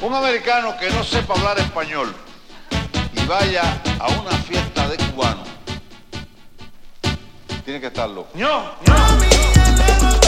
Un americano que no sepa hablar español y vaya a una fiesta de cubanos, tiene que estar loco. ¡No! ¡No!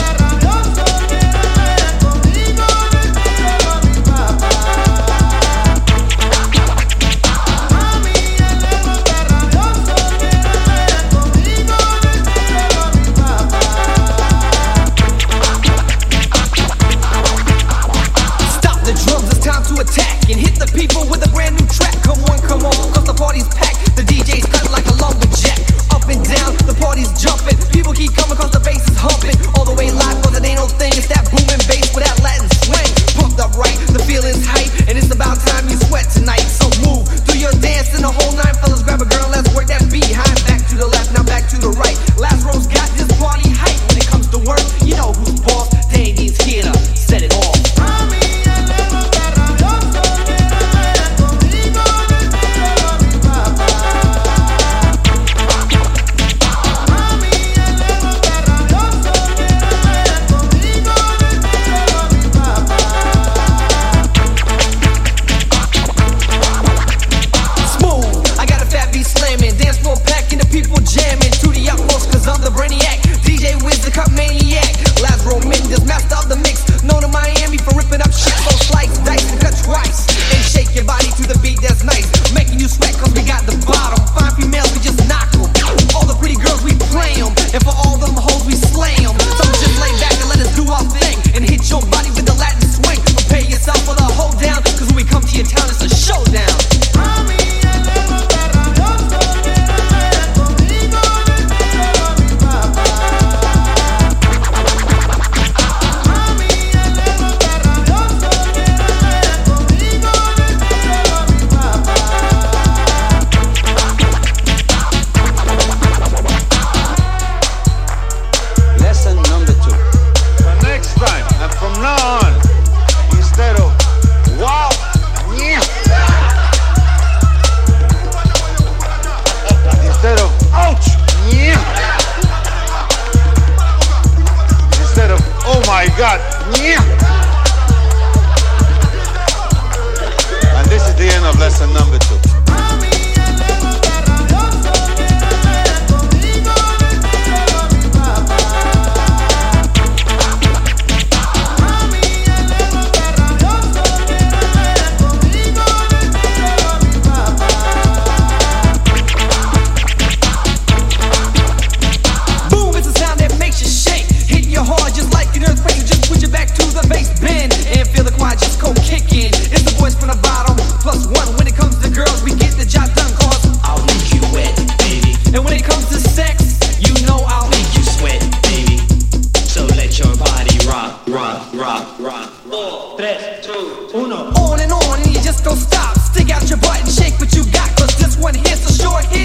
God. And this is the end of lesson number two. One. On and on, and you just don't stop. Stick out your butt and shake what you got, cause this one here's a short hit.